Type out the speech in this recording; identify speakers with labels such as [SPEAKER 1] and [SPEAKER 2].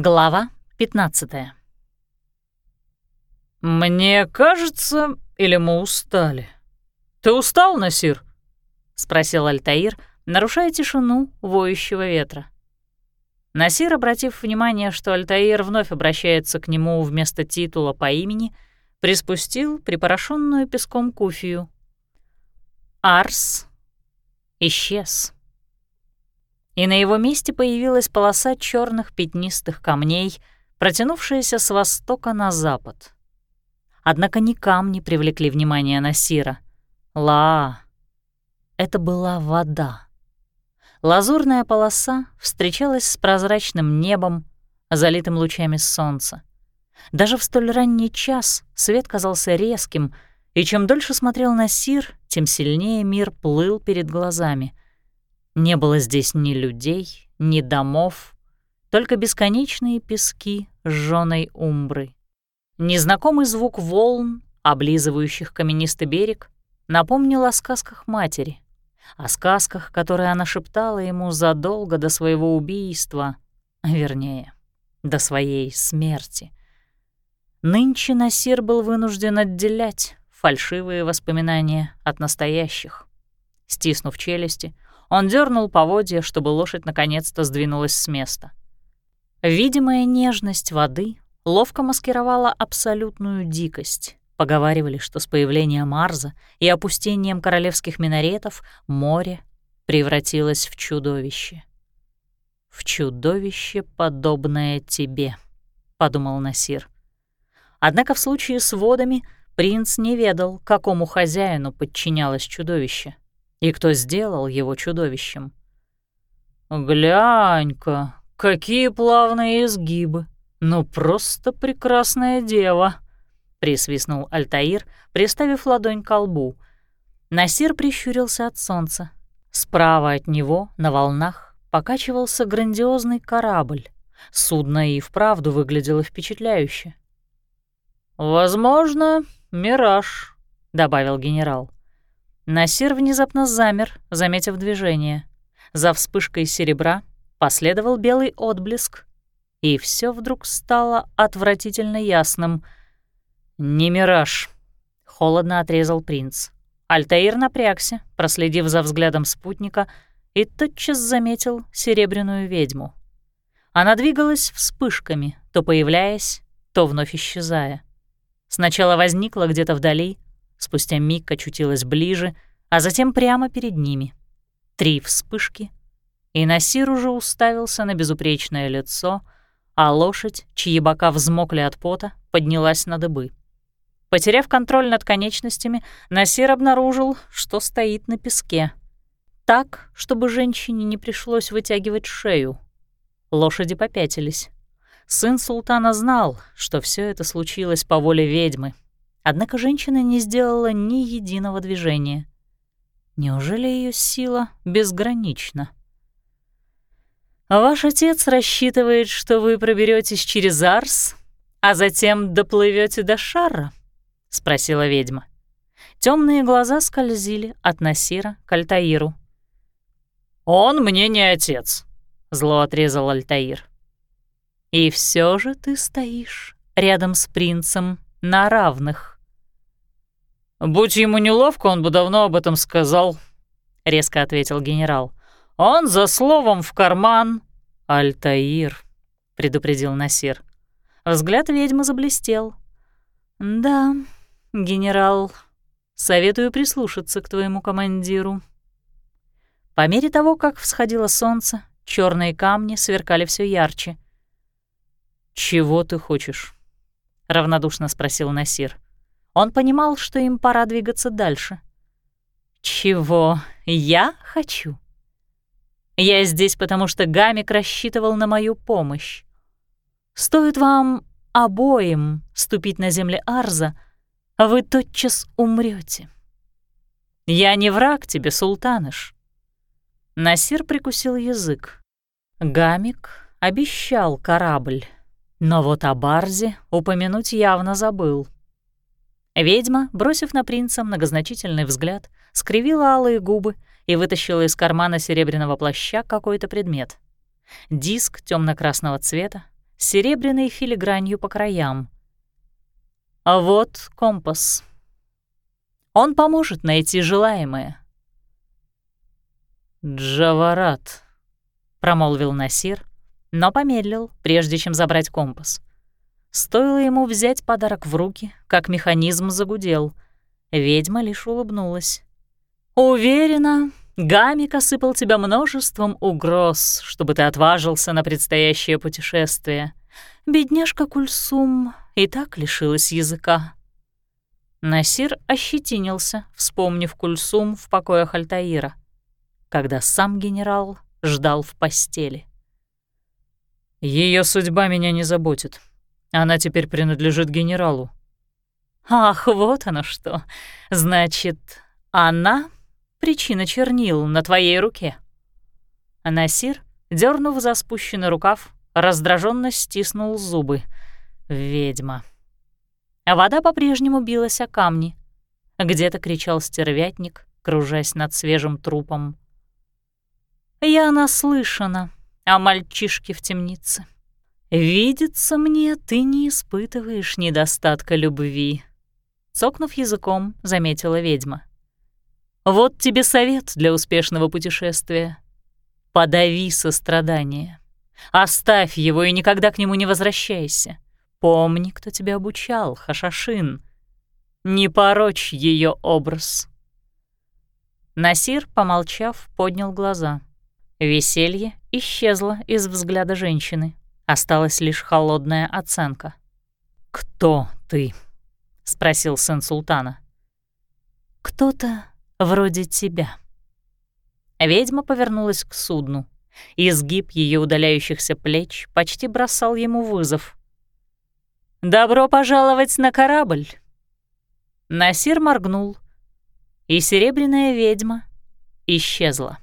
[SPEAKER 1] Глава 15
[SPEAKER 2] «Мне кажется, или мы устали? Ты устал, Насир?» — спросил Альтаир, нарушая тишину воющего ветра. Насир, обратив внимание, что Альтаир вновь обращается к нему вместо титула по имени, приспустил припорошенную песком куфию. Арс исчез. И на его месте появилась полоса черных пятнистых камней, протянувшаяся с востока на запад. Однако ни камни привлекли внимание Насира. Ла. Это была вода. Лазурная полоса встречалась с прозрачным небом, залитым лучами солнца. Даже в столь ранний час свет казался резким, и чем дольше смотрел на Сир, тем сильнее мир плыл перед глазами. Не было здесь ни людей, ни домов, только бесконечные пески сжёной умбры. Незнакомый звук волн, облизывающих каменистый берег, напомнил о сказках матери — о сказках, которые она шептала ему задолго до своего убийства, вернее, до своей смерти. Нынче Насир был вынужден отделять фальшивые воспоминания от настоящих. Стиснув челюсти, он дернул поводья, чтобы лошадь наконец-то сдвинулась с места. Видимая нежность воды ловко маскировала абсолютную дикость. Поговаривали, что с появлением Марза и опустением королевских минаретов море превратилось в чудовище. «В чудовище, подобное тебе», — подумал Насир. Однако в случае с водами принц не ведал, какому хозяину подчинялось чудовище и кто сделал его чудовищем. «Глянь-ка, какие плавные изгибы! Ну, просто прекрасная дева!» — присвистнул Альтаир, приставив ладонь к лбу. Насир прищурился от солнца. Справа от него, на волнах, покачивался грандиозный корабль. Судно и вправду выглядело впечатляюще. «Возможно, мираж», — добавил генерал. Насир внезапно замер, заметив движение. За вспышкой серебра последовал белый отблеск, и все вдруг стало отвратительно ясным — «Не мираж», — холодно отрезал принц. Альтаир напрягся, проследив за взглядом спутника, и тотчас заметил серебряную ведьму. Она двигалась вспышками, то появляясь, то вновь исчезая. Сначала возникла где-то вдали, спустя миг очутилась ближе, а затем прямо перед ними. Три вспышки, и Насир уже уставился на безупречное лицо, а лошадь, чьи бока взмокли от пота, поднялась на дыбы. Потеряв контроль над конечностями, Насир обнаружил, что стоит на песке. Так, чтобы женщине не пришлось вытягивать шею. Лошади попятились. Сын султана знал, что все это случилось по воле ведьмы. Однако женщина не сделала ни единого движения. Неужели ее сила безгранична? «Ваш отец рассчитывает, что вы проберетесь через Арс, а затем доплывете до Шара?» — спросила ведьма. Темные глаза скользили от Насира к Альтаиру. «Он мне не отец», — зло отрезал Альтаир. «И все же ты стоишь рядом с принцем на равных». «Будь ему неловко, он бы давно об этом сказал», — резко ответил генерал. «Он за словом в карман». «Альтаир», — предупредил Насир. Взгляд ведьмы заблестел. «Да, генерал, советую прислушаться к твоему командиру». По мере того, как всходило солнце, черные камни сверкали все ярче. «Чего ты хочешь?» — равнодушно спросил Насир. Он понимал, что им пора двигаться дальше. «Чего я хочу?» «Я здесь, потому что Гамик рассчитывал на мою помощь. Стоит вам обоим ступить на земли Арза, вы тотчас умрете. Я не враг тебе, султаныш. Насир прикусил язык. Гамик обещал корабль, но вот о Барзе упомянуть явно забыл. Ведьма, бросив на принца многозначительный взгляд, скривила алые губы и вытащила из кармана серебряного плаща какой-то предмет. Диск темно красного цвета, с серебряной филигранью по краям. А вот компас. Он поможет найти желаемое. «Джаварат», — промолвил Насир, но помедлил, прежде чем забрать компас. Стоило ему взять подарок в руки, как механизм загудел. Ведьма лишь улыбнулась. «Уверена, Гамик осыпал тебя множеством угроз, чтобы ты отважился на предстоящее путешествие. Бедняжка Кульсум и так лишилась языка». Насир ощетинился, вспомнив Кульсум в покоях Альтаира, когда сам генерал ждал в постели. Ее судьба меня не заботит. Она теперь принадлежит генералу». «Ах, вот оно что. Значит, она причина чернил на твоей руке». Насир, дернув за спущенный рукав, раздраженно стиснул зубы. «Ведьма». А вода по-прежнему билась о камни. Где-то кричал стервятник, кружась над свежим трупом. «Я наслышана о мальчишке в темнице. Видится мне, ты не испытываешь недостатка любви». Цокнув языком, заметила ведьма. Вот тебе совет для успешного путешествия. Подави сострадание. Оставь его и никогда к нему не возвращайся. Помни, кто тебя обучал, Хашашин. Не порочь ее образ. Насир, помолчав, поднял глаза. Веселье исчезло из взгляда женщины. Осталась лишь холодная оценка. «Кто ты?» — спросил сын султана. «Кто-то вроде тебя». Ведьма повернулась к судну. Изгиб ее удаляющихся плеч почти бросал ему вызов. «Добро пожаловать на корабль!» Насир моргнул, и серебряная ведьма исчезла.